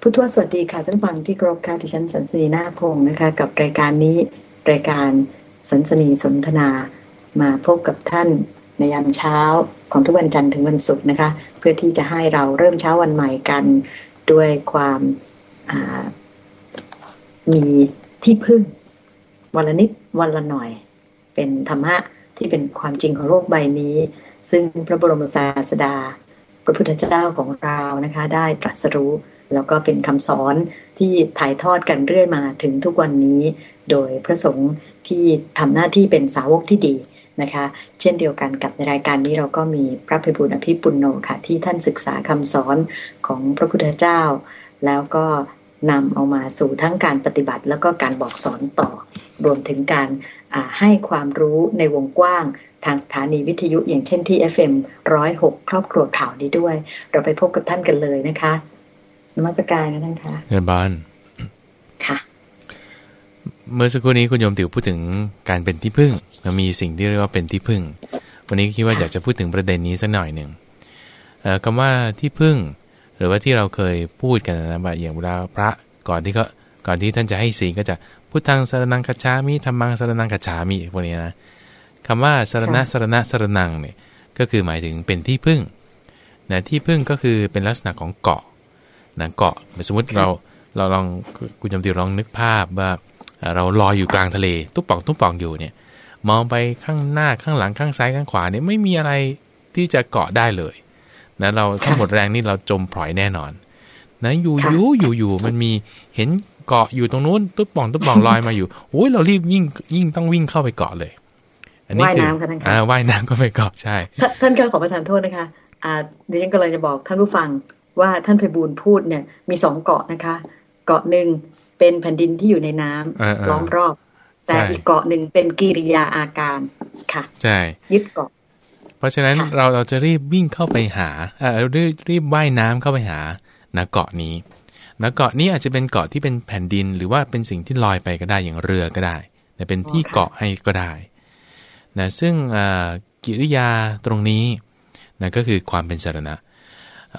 ผู้ทวสวัสดีค่ะท่านฟังที่กรบค่ะที่ฉันสันสนีนาพงศ์นะคะ กับรายการนี้รายการสันสนีสนทนา มาพบกับท่านในยามเช้าของทุกวันจันทร์ถึงวันศุกร์นะคะ เพื่อที่จะให้เราเริ่มเช้าวันใหม่กันด้วยความมีที่พึ่งวันละนิดวันละหน่อย เป็นธรรมะที่เป็นความจริงของโลกใบนี้ ซึ่งพระบรมศาสดา พระพุทธเจ้าของเรานะคะ ได้ตรัสรู้ แล้วก็เป็นคำสอนที่ถ่ายทอดกันเรื่อยมาถึงทุกวันนี้ โดยพระสงฆ์ที่ทำหน้าที่เป็นสาวกที่ดีนะคะ เช่นเดียวกันกับในรายการนี้เราก็มีพระภิบุญอภิปุณโญค่ะ ที่ท่านศึกษาคำสอนของพระพุทธเจ้า แล้วก็นำเอามาสู่ทั้งการปฏิบัติ แล้วก็การบอกสอนต่อ รวมถึงการให้ความรู้ในวงกว้างทางสถานีวิทยุอย่างเช่นที่ FM 106 ครอบครัวข่าวนี้ด้วย เราไปพบกับท่านกันเลยนะคะ มัสการนะท่านคะเงินบานค่ะ เมื่อสักครู่นี้คุณโยมติ๋วพูดถึงการเป็นที่พึ่งมันมีสิ่งที่เรียกว่าเป็นที่พึ่ง วันนี้คิดว่าอยากจะพูดถึงประเด็นนี้สักหน่อยหนึ่งคำว่าที่พึ่ง หรือว่าที่เราเคยพูดกันนะว่าอย่างเวลาพระก่อนที่เขาก่อนที่ท่านจะให้สีก็จะพุทธังสารนังกัจฉามิธรรมังสารนังกัจฉามิพวกนี้นะคำว่าสารณะสารณะสารนังเนี่ยก็คือหมายถึงเป็นที่พึ่งนะที่พึ่งก็คือเป็นลักษณะของเกาะ นะเกาะสมมติเราเราลองคุณจำติลองนึกภาพว่าเราลอยอยู่กลางทะเลตุ๊บป่องตุ๊บป่องอยู่เนี่ยมองไปข้างหน้าข้างหลังข้างซ้ายข้างขวาเนี่ยไม่มีอะไรที่จะเกาะได้เลยนะเราถ้าหมดแรงนี่เราจมปล่อยแน่นอนนะอยู่อยู่อยู่อยู่มันมีเห็นเกาะอยู่ตรงนู้นตุ๊บป่องตุ๊บป่องลอยมาอยู่โอ้ยเรารีบยิ่งยิ่งต้องวิ่งเข้าไปเกาะเลย อันนี้คือว่ายน้ำค่ะท่านคะว่ายน้ำก็ไปเกาะใช่ ท่านขอประทานโทษนะคะอ่าดิฉันก็เลยจะบอกท่านผู้ฟัง ว่าท่านไพบูลพูดเนี่ย มีสองเกาะนะคะ เกาะหนึ่งเป็นแผ่นดินที่อยู่ในน้ำล้อมรอบ แต่อีกเกาะหนึ่งเป็นกิริยาอาการค่ะใช่ยึดเกาะ เพราะฉะนั้นเราเราจะรีบวิ่งเข้าไปหาเออรีบรีบว่ายน้ำเข้าไปหานะเกาะนี้นะเกาะนี้อาจจะเป็นเกาะที่เป็นแผ่นดิน หรือว่าเป็นสิ่งที่ลอยไปก็ได้อย่างเรือก็ได้แต่เป็นที่เกาะให้ก็ได้นะซึ่งกิริยาตรงนี้นะก็คือความเป็นสารณะ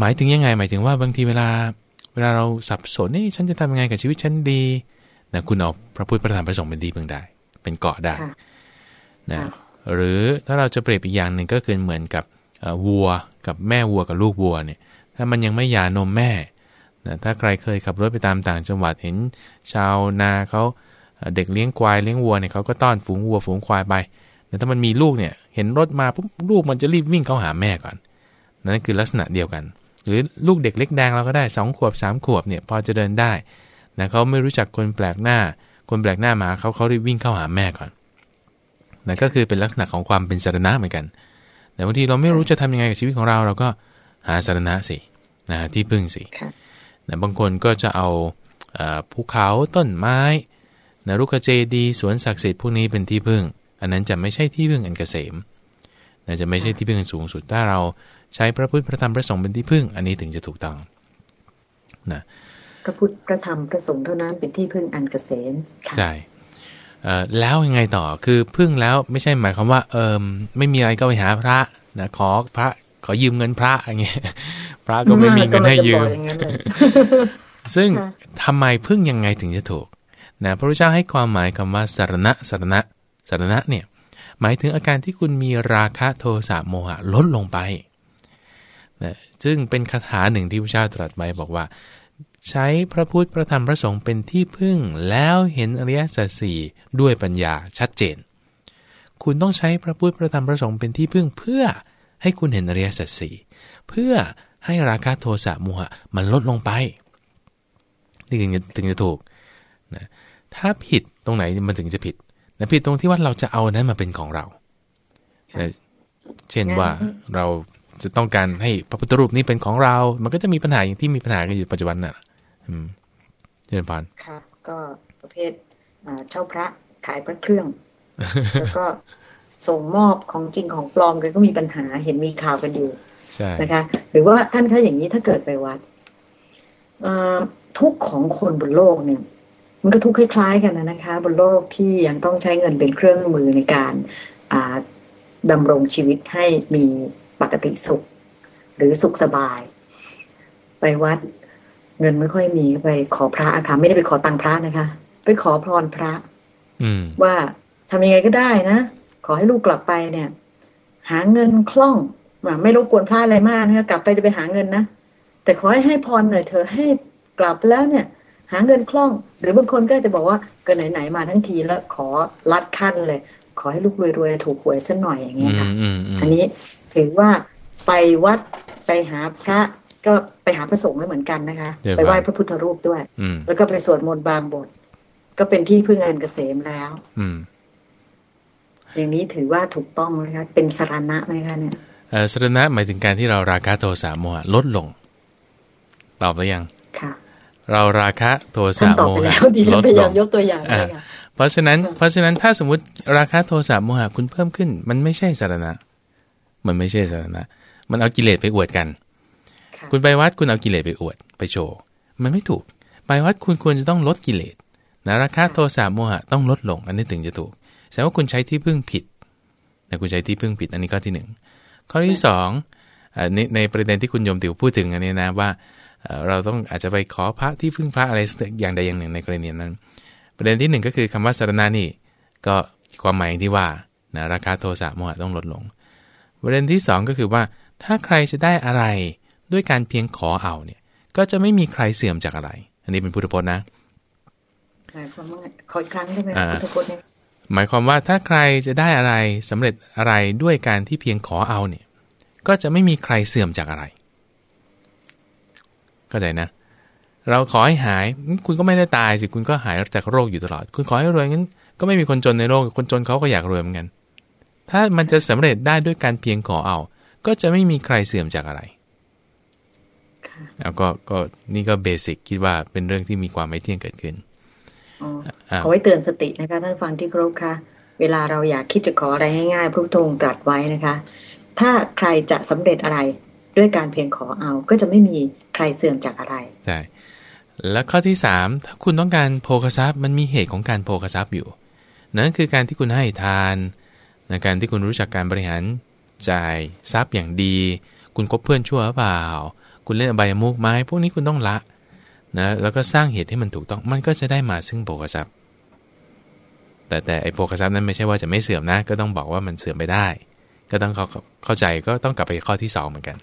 หมายถึงยังไง หมายถึงว่าบางทีเวลา เวลาเราสับสนนี่ฉันจะทำยังไงกับชีวิตฉันดีนะคุณเอาพระพุทธพระธรรมพระสงฆ์เป็นที่พึ่งได้ เป็นเกาะได้นะหรือถ้าเราจะเปรียบอีกอย่างหนึ่งก็คือเหมือนกับวัวกับแม่วัวกับลูกวัวเนี่ย ถ้ามันยังไม่หย่านมแม่นะถ้าใครเคยขับรถไปตามต่างจังหวัดเห็น ชาวนาเขาเด็กเลี้ยงควายเลี้ยงวัวเนี่ยเขาก็ต้อนฝูงวัวฝูงควายไปแต่ถ้ามันมีลูกเนี่ย เห็นรถมาปุ๊บลูกมันจะรีบวิ่งเข้าหาแม่ก่อน นั่นคือลักษณะเดียวกัน หรือลูกเด็กเล็กแดงเราก็ได้ 2 ขวบ 3 ขวบเนี่ยพอจะเดินได้นะเขาไม่รู้จักคนแปลกหน้า คนแปลกหน้ามาเขาเขารีบวิ่งเข้าหาแม่ก่อนนั่นก็คือเป็นลักษณะของความเป็นสารณะเหมือนกัน แต่บางทีเราไม่รู้จะทำยังไงกับชีวิตของเรา เราก็หาสารณะสินะที่พึ่งสินะบางคนก็จะเอาภูเขาต้นไม้นะรุกเจดีสวนศักดิ์สิทธิ์พวกนี้เป็นที่พึ่ง อันนั้นจะไม่ใช่ที่พึ่งอันเกษมนะจะไม่ใช่ที่พึ่งอันสูงสุดถ้าเรา ใช้พระพุทธพระธรรมพระสงฆ์เป็นที่พึ่ง อันนี้ถึงจะถูกต้องนะพระพุทธพระธรรมพระสงฆ์เท่านั้นเป็นที่พึ่งอันเกษมใช่แล้วยังไงต่อคือพึ่งแล้วไม่ใช่หมายความว่าเออไม่มีอะไรก็ไปหาพระนะขอพระขอยืมเงินพระอย่างเงี้ยพระก็ไม่มีเงินให้ยืม ซึ่งทำไมพึ่งยังไงถึงจะถูกนะพระพุทธเจ้าให้ความหมายคำว่าสารณะสารณะสารณะเนี่ยหมายถึงอาการที่คุณมีราคะโทสะโมหะลดลงไป นะซึ่งเป็นคาถาหนึ่งที่พระเจ้าตรัสไว้บอกว่า ใช้พระพุทธพระธรรมพระสงฆ์เป็นที่พึ่งแล้วเห็นอริยสัจสี่ด้วยปัญญาชัดเจน คุณต้องใช้พระพุทธพระธรรมพระสงฆ์เป็นที่พึ่งเพื่อให้คุณเห็นอริยสัจสี่เพื่อให้ราคะโทสะโมหะมันลดลงไปนี่ถึงจะถึงจะถูกนะถ้าผิดตรงไหนมันถึงจะผิดนะผิดตรงที่ว่าเราจะเอานั้นมาเป็นของเรานะเช่นว่าเรา จะต้องการให้พระพุทธรูปนี้เป็นของเรา มันก็จะมีปัญหาอย่างที่มีปัญหากันอยู่ปัจจุบันน่ะ อืมเจริญพรค่ะ ก็ประเภทเช่าพระขายพระเครื่อง แล้วก็ส่งมอบของจริงของปลอมกันก็มีปัญหาเห็นมีข่าวกันอยู่นะคะ หรือว่าท่านคะอย่างนี้ถ้าเกิดไปวัดทุกของคนบนโลกเนี่ย มันก็ทุกคล้ายๆกันนะคะ บนโลกที่ยังต้องใช้เงินเป็นเครื่องมือในการดำรงชีวิตให้มี ปกติสุข หรือสุขสบาย ไปวัดเงินไม่ค่อยมีไปขอพระอะค่ะไม่ได้ไปขอตังค์พระนะคะ ไปขอพรพระ อืมว่าทำยังไงก็ได้นะ ขอให้ลูกกลับไปเนี่ย หาเงินคล่องอะไม่รบกวนพระอะไรมากนะคะกลับไปจะไปหาเงินนะแต่ขอให้ให้พรหน่อยเธอะให้กลับแล้วเนี่ย หาเงินคล่อง หรือบางคนก็จะบอกว่าก็ไหนๆมาทั้งทีแล้วขอลัดขั้นเลย ขอให้ลูกรวยๆถูกหวยสักหน่อยอย่างอืเงี้ยมค่ะอืมอืมอันนี้ ถือว่าไปวัดไปหาพระก็ไปหาพระสงฆ์ด้วยเหมือนกันนะคะ ไปไหว้พระพุทธรูปด้วยอืมแล้วก็ไปสวดมนต์บางบท ก็เป็นที่พึ่งอันเกษมแล้ว อืมอย่างนี้ถือว่าถูกต้องไหมคะเป็นสารณะไหมคะเนี่ยเออสรณะหมายถึงการที่เราราคะโทสะโมหะลดลง ตอบแล้วยังค่ะเราราคะโทท่าสะนตอบโมไปหะแล้วดิฉัลนดพยาลยามงยกตัวอย่างเลยค่ะเพราะฉะนั้นค่ะเพราะฉะนั้นถ้าสมมติราคะโทสะโมหะคุณเพิ่มขึ้น มันไม่ใช่สารณะ มันไม่ใช่สารณะมันเอากิเลสไปอวดกันค่ะคุณไปวัดคุณเอากิเลสไปอวดไปโชว์ มันไม่ถูก ไปวัดคุณควรจะต้องลดกิเลสนะราคะโทสะโมหะต้องลดลง อันนี้ถึงจะถูก แสดงว่าคุณใช้ที่พึ่งผิดนะคุณใช้ที่พึ่งผิด อันนี้ข้อที่หนึ่งข้อที่สองอ่าในในประเด็นที่คุณโยมติวพูดถึงอันนี้นะว่าเอ่อเราต้องอาจจะไปขอพระที่พึ่งพระอะไรสักอย่างใดอย่างหนึ่งในกรณีนั้น ประเด็นที่หนึ่งก็คือคำว่าสารณะนี่ก็ความหมายอย่างที่ว่านะราคาโทสะโมหะต้องลดลง ประเด็นที่สองก็คือว่า ถ้าใครจะได้อะไรด้วยการเพียงขอเอาเนี่ย ก็จะไม่มีใครเสื่อมจากอะไร อันนี้เป็นพุทธพจน์นะหมายความว่าขออีกครั้งได้ไหมอ่าคะพุทธพจน์เนี่ยหมายความว่าถ้าใครจะได้อะไรสำเร็จอะไรด้วยการที่เพียงขอเอาเนี่ย ก็จะไม่มีใครเสื่อมจากอะไรเข้าใจนะ เราขอให้หายงั้นคุณก็ไม่ได้ตายสิคุณก็หายจากโรคอยู่ตลอด คุณขอให้รวยงั้น ก็ไม่มีคนจนในโลกคนจนเขาก็อยากรวยเหมือนกัน ถ้ามันจะสำเร็จได้ด้วยการเพียงขอเอา ก็จะไม่มีใครเสื่อมจากอะไรค่ะแล้วก็ก็นี่ก็เบสิกคิดว่าเป็นเรื่องที่มีความไม่เที่ยงเกิดขึ้นอ๋ออ่าขอไว้เตือนสตินะคะท่านฟังที่เคารพค่ะ เวลาเราอยากคิดจะขออะไรง่ายๆพระพุทธองค์ตรัสไว้นะคะ ถ้าใครจะสำเร็จอะไรด้วยการเพียงขอเอาก็จะไม่มีใครเสื่อมจากอะไรใช่แล้วข้อที่ 3 ถ้าคุณต้องการโภคทรัพย์มันมีเหตุของการโภคทรัพย์อยู่ นั่นคือการที่คุณให้ทาน ในการที่คุณรู้จักการบริหารจ่ายทรัพย์อย่างดี คุณคบเพื่อนชั่วหรือเปล่า คุณเล่นอบายมุกไหมพวกนี้คุณต้องละนะแล้วก็สร้างเหตุให้มันถูกต้องมันก็จะได้มาซึ่งโภคทรัพย์ แต่แต่ไอ้โภคทรัพย์นั้นไม่ใช่ว่าจะไม่เสื่อมนะ ก็ต้องบอกว่ามันเสื่อมไปได้ ก็ต้องเข้าเข้าใจก็ต้องกลับไปข้อที่สองเหมือนกัน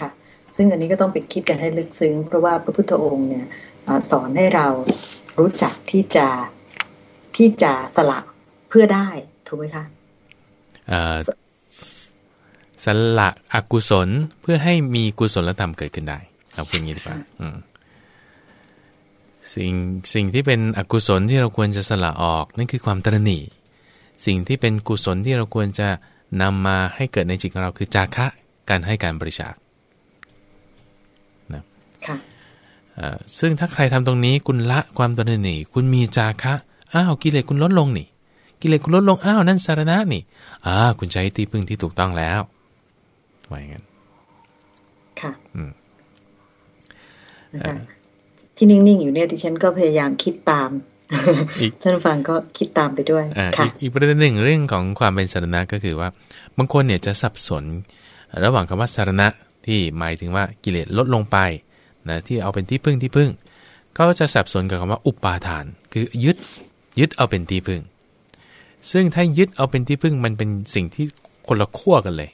ค่ะซึ่งอันนี้ก็ต้องไปคิดกันให้ลึกซึ้ง เพราะว่าพระพุทธองค์เนี่ยสอนให้เรารู้จักที่จะที่จะสละเพื่อได้ถูกไหมคะ สละอกุศลเพื่อให้มีกุศลธรรมเกิดขึ้นได้เราพูดอย่างนี้ดีกว่าอืมสิ่งสิ่งที่เป็นอกุศลที่เราควรจะสละออกนั่นคือความตระหนี่สิ่งที่เป็นกุศลที่เราควรจะนำมาให้เกิดในจิตของเราคือจาคะการให้การบริจาคค่ะเอ่อซึ่งถ้าใครทำตรงนี้คุณละความตระหนี่คุณมีจาคะอ้าวกิเลสคุณลดลงนี่ กิเลสคุณลดลงอ้าวนั่นสารณะนี่อ่าคุณใช้ที่พึ่งที่ถูกต้องแล้วว่าอย่างนั้นค่ะอืมนะคะที่นิ่งๆอยู่เนี่ยดิฉันก็พยายามคิดตามอีกท่านฟังก็คิดตามไปด้วยอ่าค่ะอีกอีกประเด็นหนึ่งเรื่องของความเป็นสารณะก็คือว่าบางคนเนี่ยจะสับสน ระหว่างคำว่าสารณะที่หมายถึงว่ากิเลสลดลงไปนะที่เอาเป็นที่พึ่งที่พึ่ง ก็จะสับสนกับคำว่าอุปาทาน คือยึดยึดเอาเป็นที่พึ่ง ซึ่งถ้ายึดเอาเป็นที่พึ่งมันเป็นสิ่งที่คนละขั้วกันเลย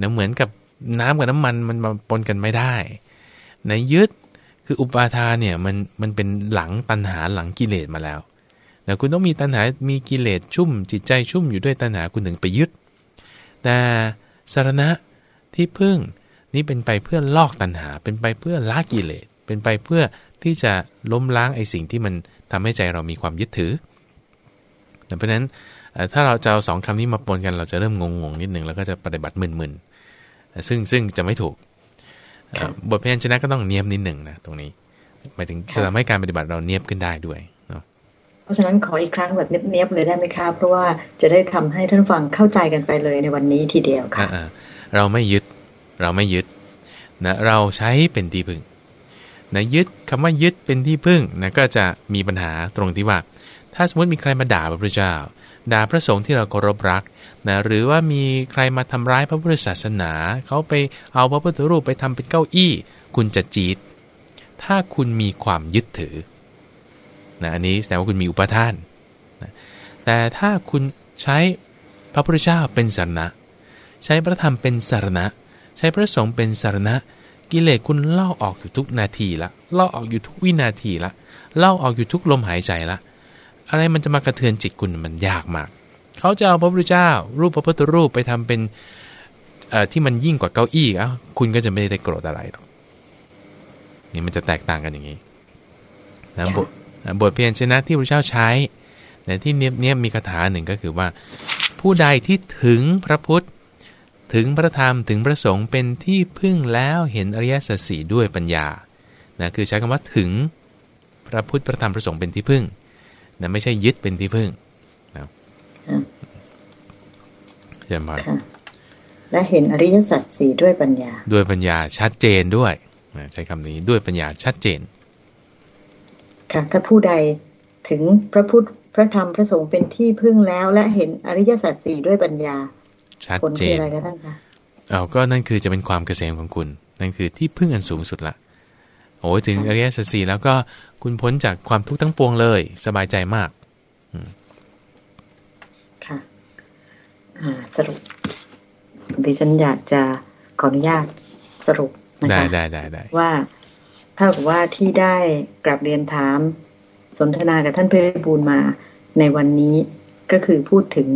นะเหมือนกับน้ำกับน้ำมันมันมาปนกันไม่ได้ในะยึดคืออุปาทานเนี่ยมันมันเป็นหลังตัณหาหลังกิเลสมาแล้วแล้วคุณต้องมีตัณหา มีกิเลสชุ่ม จิตใจชุ่มอยู่ด้วยตัณหาคุณถึงไปยึด แต่สารณะที่พึ่งนี่เป็นไปเพื่อลอกตัณหา เป็นไปเพื่อละกิเลส เป็นไปเพื่อที่จะล้มล้างไอ้สิ่งที่มันทำให้ใจเรามีความยึดถือ เพราะฉะนั้นเอ่อถ้าเราจะเอาสองคำนี้มาปนกันเราจะเริ่มงงๆนิดหนึ่งแล้วก็จะปฏิบัติมึนๆซึ่งซึ่งจะไม่ถูกเอ่อบทพยัญชนะก็ต้องเนียบนิดหนึ่งนะตรงนี้หมายถึงจะทำให้การปฏิบัติเราเนียบขึ้นได้ด้วยเนาะเพราะฉะนั้นขออีกครั้งแบบเนียบๆเลยได้ไหมคะเพราะว่าจะได้ทำให้ท่านฟังเข้าใจกันไปเลยในวันนี้ทีเดียวค่ะอ่าๆเราไม่ยึดเราไม่ยึดนะเราใช้เป็นที่พึ่งนะยึดคำว่ายึดเป็นที่พึ่งนะก็จะมีปัญหาตรงที่ว่า ถ้าสมมติมีใครมาด่าพระพุทธเจ้า ด่าพระสงฆ์ที่เราเคารพรักนะหรือว่ามีใครมาทำร้ายพระพุทธศาสนา เขาไปเอาพระพุทธรูปไปทำเป็นเก้าอี้ คุณจะจีดถ้าคุณมีความยึดถือนะอันนี้แสดงว่าคุณมีอุปทานนะแต่ถ้าคุณใช้พระพุทธเจ้าเป็นสารณะ ใช้พระธรรมเป็นสารณะ ใช้พระสงฆ์เป็นสารณะ กิเลสคุณเล่าออกอยู่ทุกนาทีละเล่าออกอยู่ทุกวินาทีละเล่าออกอยู่ทุกลมหายใจละ อะไรมันจะมากระเทือนจิตคุณมันยากมาก เขาจะเอาพระพุทธเจ้า รูปพระพุทธรูปไปทำเป็นที่มันยิ่งกว่าเก้าอี้เอ้าคุณก็จะไม่ได้โกรธอะไรหรอกนี่มันจะแตกต่างกันอย่างนี้นะบทบทเพียรชนะที่พระเจ้าใช้ในที่เนี้ยเนี้ยมีคาถาหนึ่งก็คือว่า ผู้ใดที่ถึงพระพุทธ ถึงพระธรรมถึงพระสงฆ์เป็นที่พึ่งแล้วเห็นอริยสัจสี่ด้วยปัญญานะคือใช้คำว่าถึงพระพุทธพระธรรมพระสงฆ์เป็นที่พึ่ง นะไม่ใช่ยึดเป็นที่พึ่งนะเยี่ยมมากและเห็นอริยสัจสี่ด้วยปัญญา ด้วยปัญญาชัดเจนด้วยใช้คำนี้ด้วยปัญญาชัดเจน ค่ะถ้าผู้ใดถึงพระพุทธพระธรรมพระสงฆ์เป็นที่พึ่งแล้ว และเห็นอริยสัจสี่ด้วยปัญญาชัดเจนอะไรกันท่านคะเอาก็นั่นคือจะเป็นความเกษมของคุณ นั่นคือที่พึ่งอันสูงสุดละ โอ้ถึงอริยสัจสี่แล้วก็คุณพ้นจากความทุกข์ทั้งปวงเลย สบายใจมากค่ะอ่าสรุปดิฉันอยากจะขออนุญาตสรุปนะคะได้ได้ได้ว่าเท่ากับว่าที่ได้กลับเรียนถามสนทนากับท่านเพชรบูรมาในวันนี้ก็คือพูดถึง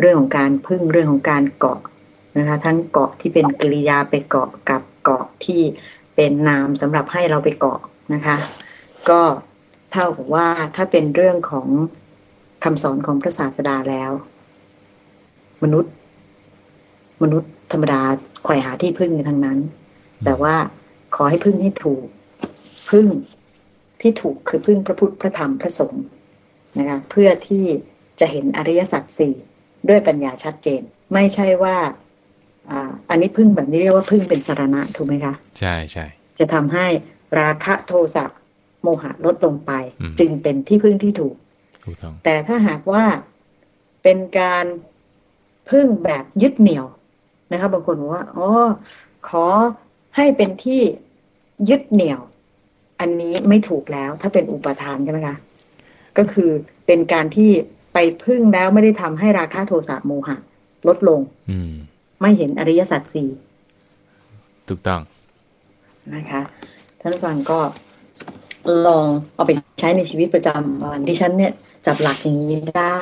เรื่องของการพึ่งเรื่องของการเกาะนะคะ ทั้งเกาะที่เป็นกริยาไปเกาะกับเกาะที่ เป็นนามสำหรับให้เราไปเกาะนะคะ ก็เท่ากับว่าถ้าเป็นเรื่องของคำสอนของพระศาสดาแล้ว มนุษย์ มนุษย์ธรรมดาไขว่หาที่พึ่งกันทั้งนั้น แต่ว่าขอให้พึ่งให้ถูก พึ่งที่ถูกคือพึ่งพระพุทธพระธรรมพระสงฆ์นะคะเพื่อที่จะเห็นอริยสัจสี่ด้วยปัญญาชัดเจน ไม่ใช่ว่า อ่าอันนี้พึ่งแบบนี้เรียกว่าพึ่งเป็นสารณะถูกไหมคะใช่ใช่จะทำให้ราคะโทสะโมหะลดลงไป จึงเป็นที่พึ่งที่ถูกถูกต้องแต่ถ้าหากว่าเป็นการพึ่งแบบยึดเหนี่ยวนะคะบางคนบอกว่าอ๋อขอให้เป็นที่ยึดเหนี่ยว อันนี้ไม่ถูกแล้ว ถ้าเป็นอุปทานใช่ไหมคะก็คือเป็นการที่ไปพึ่งแล้วไม่ได้ทำให้ราคาโทสะโมหะ ลดลง อืม ไม่เห็นอริยสัจสี่ถูกต้องนะคะท่านฟังก็ลองเอาไปใช้ในชีวิตประจำวันที่ฉันเนี่ยจับหลักอย่างนี้ได้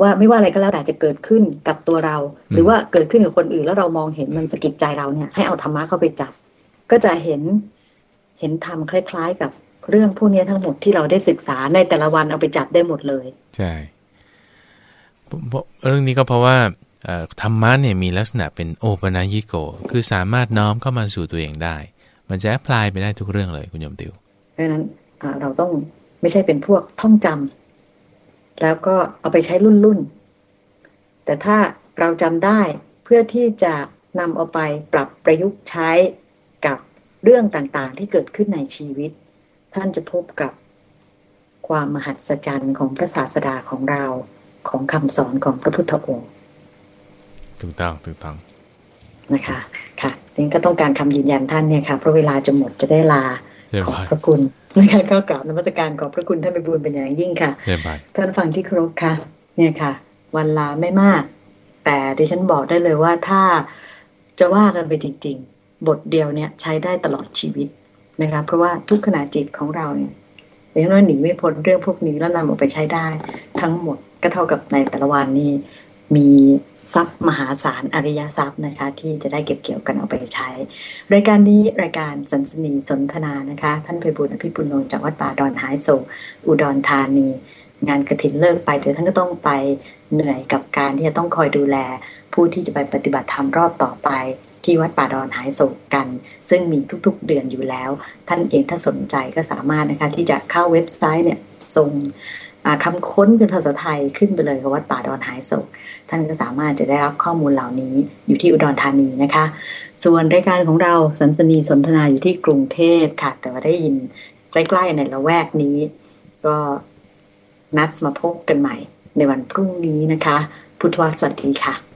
ว่าไม่ว่าอะไรก็แล้วแต่จะเกิดขึ้นกับตัวเรา หรือว่าเกิดขึ้นกับคนอื่นแล้วเรามองเห็นมันสะกิดใจเราเนี่ย ให้เอาธรรมะเข้าไปจับ ก็จะเห็นเห็นธรรมคล้าย ๆ กับเรื่องพวกนี้ทั้งหมดที่เราได้ศึกษาในแต่ละวันเอาไปจับได้หมดเลย ใช่เรื่องนี้ก็เพราะว่า ธรรมะเนี่ยมีลักษณะเป็นโอปนายิโก คือสามารถน้อมเข้ามาสู่ตัวเองได้ มันจะแอพพลายไปได้ทุกเรื่องเลยคุณยมติวเพราะนั้นเราต้องไม่ใช่เป็นพวกท่องจำแล้วก็เอาไปใช้รุ่นรุ่นแต่ถ้าเราจำได้เพื่อที่จะนำเอาไปปรับประยุกต์ใช้กับเรื่องต่างๆ ที่เกิดขึ้นในชีวิต ท่านจะพบกับความมหัศจรรย์ของพระศาสดาของเราของคำสอนของพระพุทธองค์ ถูกต้องถูกต้องนะคะค่ะนี่ก็ต้องการคำยืนยันท่านเนี่ยค่ะเพราะเวลาจะหมดจะได้ลาขอบพระคุณนะคะก็กล่าวนมัสการขอบพระคุณท่านไปบุญเป็นอย่างยิ่งค่ะท่านฟังที่ครบค่ะ เนี่ยค่ะ วันลาไม่มาก แต่ดิฉันบอกได้เลยว่าถ้าจะว่ากันไปจริง ๆ บทเดียวเนี่ยใช้ได้ตลอดชีวิตนะคะเพราะว่าทุกขณะจิตของเราเนี่ยอย่างน้อยหนีไม่พ้นเรื่องพวกนี้แล้วนำออกไปใช้ได้ ทั้งหมดก็เท่ากับในแต่ละวันนี้มี ทรัพย์มหาศาลอริยทรัพย์นะคะ ที่จะได้เก็บเกี่ยวกันเอาไปใช้ รายการนี้รายการสันสนีสนทนานะคะ ท่านเพบุญอภิปุโนจากวัดป่าดอนหายโศอุดรธานี งานกระถินเลิกไปเดี๋ยวท่านก็ต้องไปเหนื่อยกับการที่จะต้องคอยดูแล ผู้ที่จะไปปฏิบัติธรรมรอบต่อไปที่วัดป่าดอนหายโศกกัน ซึ่งมีทุกๆเดือนอยู่แล้ว ท่านเองถ้าสนใจก็สามารถนะคะที่จะเข้าเว็บไซต์เนี่ยส่ง คำค้นเป็นภาษาไทยขึ้นไปเลยกับวัดป่าดอนหายโศกท่านก็สามารถจะได้รับข้อมูลเหล่านี้อยู่ที่อุดรธานีนะคะ ส่วนรายการของเราสันสนีสนทนาอยู่ที่กรุงเทพค่ะ แต่ว่าได้ยินใกล้ๆในละแวกนี้ ก็นัดมาพบกันใหม่ในวันพรุ่งนี้นะคะ พุทธวสวัสดีค่ะ